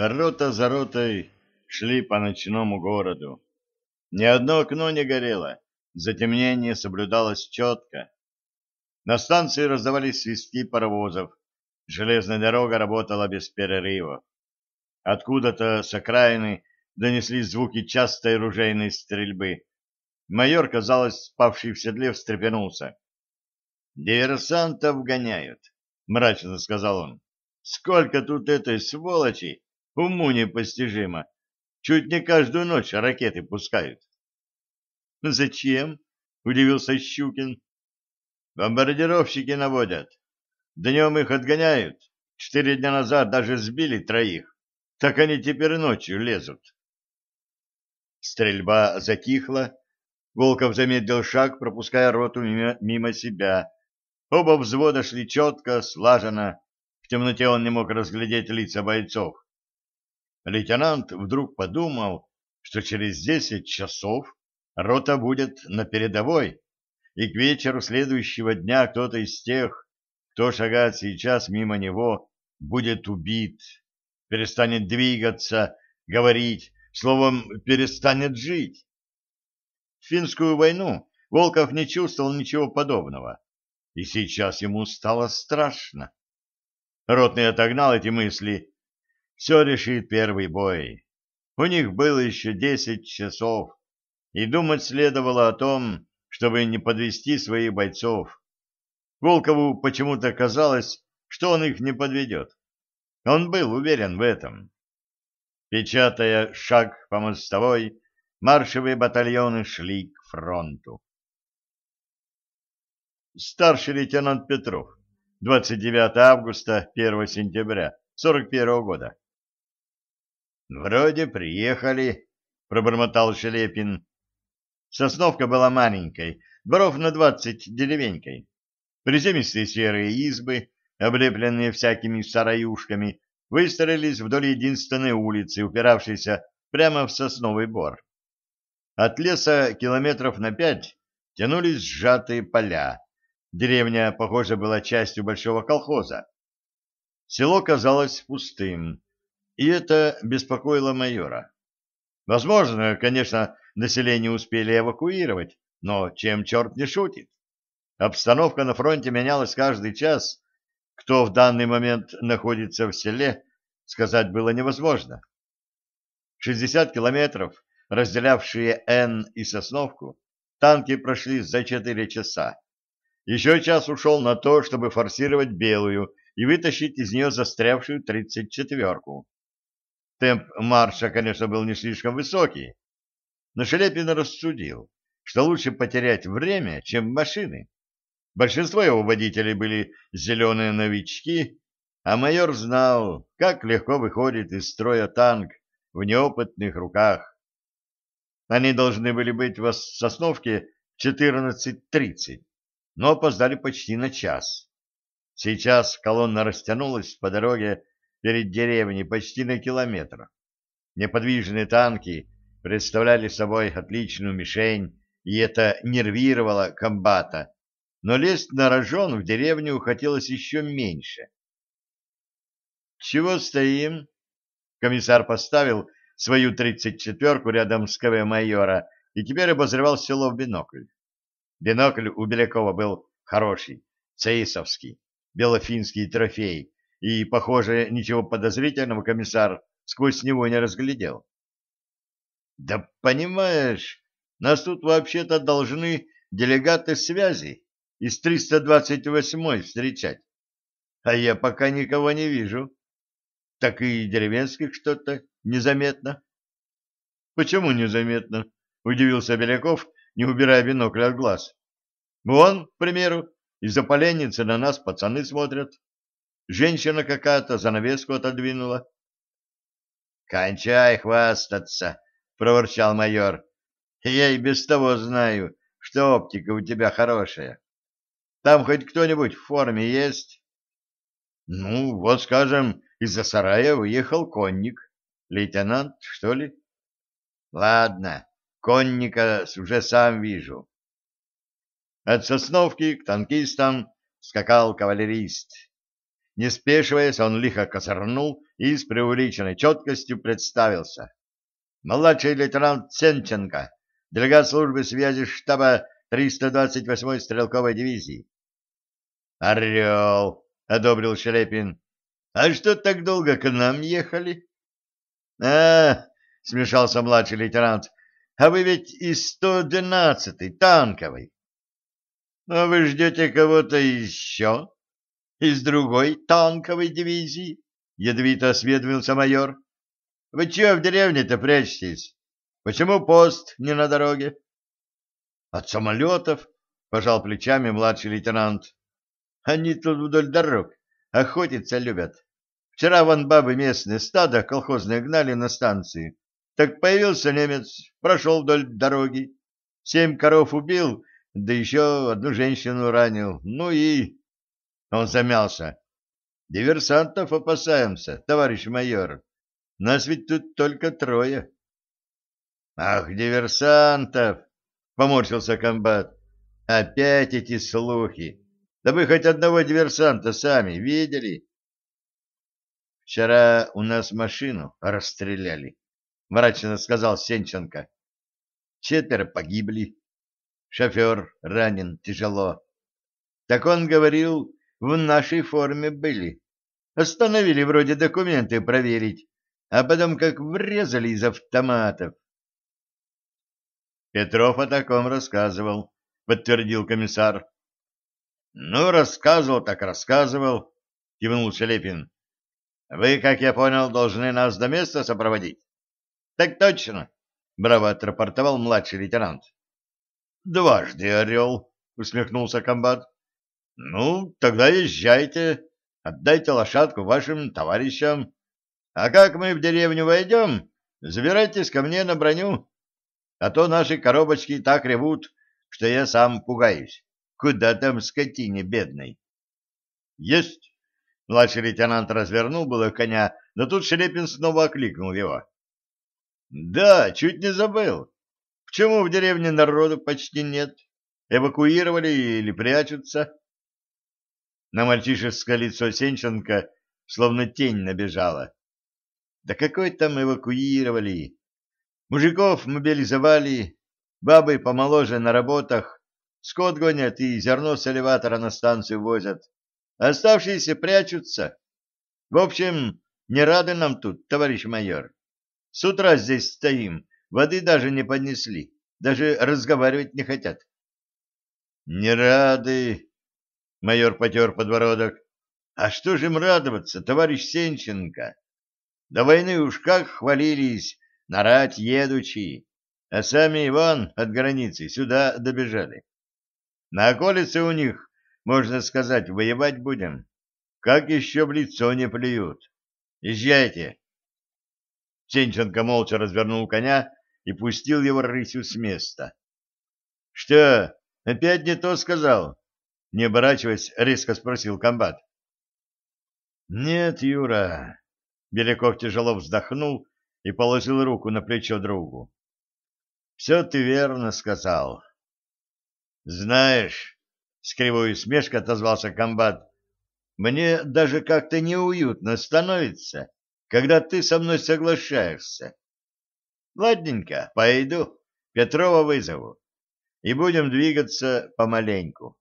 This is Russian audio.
Рота за ротой шли по ночному городу. Ни одно окно не горело, затемнение соблюдалось четко. На станции раздавались свистки паровозов, железная дорога работала без перерывов. Откуда-то с окраины донеслись звуки частой ружейной стрельбы. Майор, казалось, спавший в седле, встрепенулся. «Диверсантов гоняют», — мрачно сказал он. «Сколько тут этой сволочи! Уму непостижимо. Чуть не каждую ночь ракеты пускают. Зачем? Удивился Щукин. Бомбардировщики наводят. Днем их отгоняют. Четыре дня назад даже сбили троих. Так они теперь ночью лезут. Стрельба затихла. Волков замедлил шаг, пропуская роту мимо, мимо себя. Оба взвода шли четко, слаженно. В темноте он не мог разглядеть лица бойцов. Лейтенант вдруг подумал, что через десять часов рота будет на передовой, и к вечеру следующего дня кто-то из тех, кто шагает сейчас мимо него, будет убит, перестанет двигаться, говорить, словом, перестанет жить. В финскую войну Волков не чувствовал ничего подобного, и сейчас ему стало страшно. Ротный отогнал эти мысли все решит первый бой. У них было еще десять часов, и думать следовало о том, чтобы не подвести своих бойцов. Волкову почему-то казалось, что он их не подведет. Он был уверен в этом. Печатая шаг по мостовой, маршевые батальоны шли к фронту. Старший лейтенант Петров, 29 августа, 1 сентября 41 года. Вроде приехали, пробормотал Шелепин. Сосновка была маленькой, дворов на двадцать деревенькой. Приземистые серые избы, облепленные всякими сараюшками, выстроились вдоль единственной улицы, упиравшейся прямо в сосновый бор. От леса километров на пять тянулись сжатые поля. Деревня, похоже, была частью большого колхоза. Село казалось пустым и это беспокоило майора. Возможно, конечно, население успели эвакуировать, но чем черт не шутит? Обстановка на фронте менялась каждый час. Кто в данный момент находится в селе, сказать было невозможно. 60 километров, разделявшие Н и Сосновку, танки прошли за 4 часа. Еще час ушел на то, чтобы форсировать Белую и вытащить из нее застрявшую 34-ку. Темп марша, конечно, был не слишком высокий, но Шелепин рассудил, что лучше потерять время, чем машины. Большинство его водителей были зеленые новички, а майор знал, как легко выходит из строя танк в неопытных руках. Они должны были быть в Сосновке в 14.30, но опоздали почти на час. Сейчас колонна растянулась по дороге перед деревней почти на километр. Неподвижные танки представляли собой отличную мишень, и это нервировало комбата, но лезть на рожон в деревню хотелось еще меньше. «Чего стоим?» Комиссар поставил свою тридцать четверку рядом с КВ майора и теперь обозревал село в бинокль. Бинокль у Белякова был хороший, цейсовский, белофинский трофей, и, похоже, ничего подозрительного комиссар сквозь него не разглядел. — Да понимаешь, нас тут вообще-то должны делегаты связи из 328-й встречать, а я пока никого не вижу. Так и деревенских что-то незаметно. — Почему незаметно? — удивился Беляков, не убирая бинокля от глаз. — Вон, к примеру, из-за поленницы на нас пацаны смотрят. Женщина какая-то занавеску отодвинула. «Кончай хвастаться!» — проворчал майор. «Я и без того знаю, что оптика у тебя хорошая. Там хоть кто-нибудь в форме есть?» «Ну, вот, скажем, из-за сарая выехал конник. Лейтенант, что ли?» «Ладно, конника уже сам вижу». От Сосновки к танкистам скакал кавалерист. Не спешиваясь, он лихо косорнул и с преувеличенной четкостью представился. Младший лейтенант Сенченко, делегат службы связи штаба 328-й стрелковой дивизии. «Орел!» — одобрил Шелепин. «А что так долго к нам ехали?» «А, — смешался младший лейтенант, — а вы ведь из 112-й танковой. А вы ждете кого-то еще? Из другой танковой дивизии?» — ядовито осведомился майор. «Вы чего в деревне-то прячетесь? Почему пост не на дороге?» «От самолетов», — пожал плечами младший лейтенант. «Они тут вдоль дорог охотиться любят. Вчера вон бабы местные стадо колхозные гнали на станции. Так появился немец, прошел вдоль дороги. Семь коров убил, да еще одну женщину ранил. Ну и... Он замялся. Диверсантов опасаемся, товарищ майор. Нас ведь тут только трое. Ах, диверсантов! Поморщился комбат. Опять эти слухи. Да вы хоть одного диверсанта сами видели? Вчера у нас машину расстреляли, мрачно сказал Сенченко. Четверо погибли. Шофер ранен тяжело. Так он говорил, в нашей форме были. Остановили вроде документы проверить, а потом как врезали из автоматов. Петров о таком рассказывал, подтвердил комиссар. Ну, рассказывал так рассказывал, кивнул Шелепин. Вы, как я понял, должны нас до места сопроводить. Так точно, браво отрапортовал младший лейтенант. Дважды орел, усмехнулся комбат. Ну, тогда езжайте, отдайте лошадку вашим товарищам. А как мы в деревню войдем, забирайтесь ко мне на броню. А то наши коробочки так ревут, что я сам пугаюсь. Куда там скотине бедной? Есть! Младший лейтенант развернул было коня, но тут Шелепин снова окликнул его. «Да, чуть не забыл. Почему в деревне народу почти нет? Эвакуировали или прячутся?» На мальчишеское лицо Сенченко словно тень набежала. «Да какой там эвакуировали? Мужиков мобилизовали, бабы помоложе на работах, скот гонят и зерно с элеватора на станцию возят. Оставшиеся прячутся. В общем, не рады нам тут, товарищ майор. С утра здесь стоим, воды даже не поднесли, даже разговаривать не хотят. Не рады, майор потер подбородок. А что же им радоваться, товарищ Сенченко? До войны уж как хвалились, нарать едучи, а сами вон от границы сюда добежали. На околице у них можно сказать, воевать будем. Как еще в лицо не плюют. Езжайте. Сенченко молча развернул коня и пустил его рысью с места. — Что, опять не то сказал? — не оборачиваясь, резко спросил комбат. — Нет, Юра. Беляков тяжело вздохнул и положил руку на плечо другу. — Все ты верно сказал. — Знаешь, с кривой усмешкой отозвался комбат. Мне даже как-то неуютно становится, когда ты со мной соглашаешься. Ладненько, пойду, Петрова вызову, и будем двигаться помаленьку.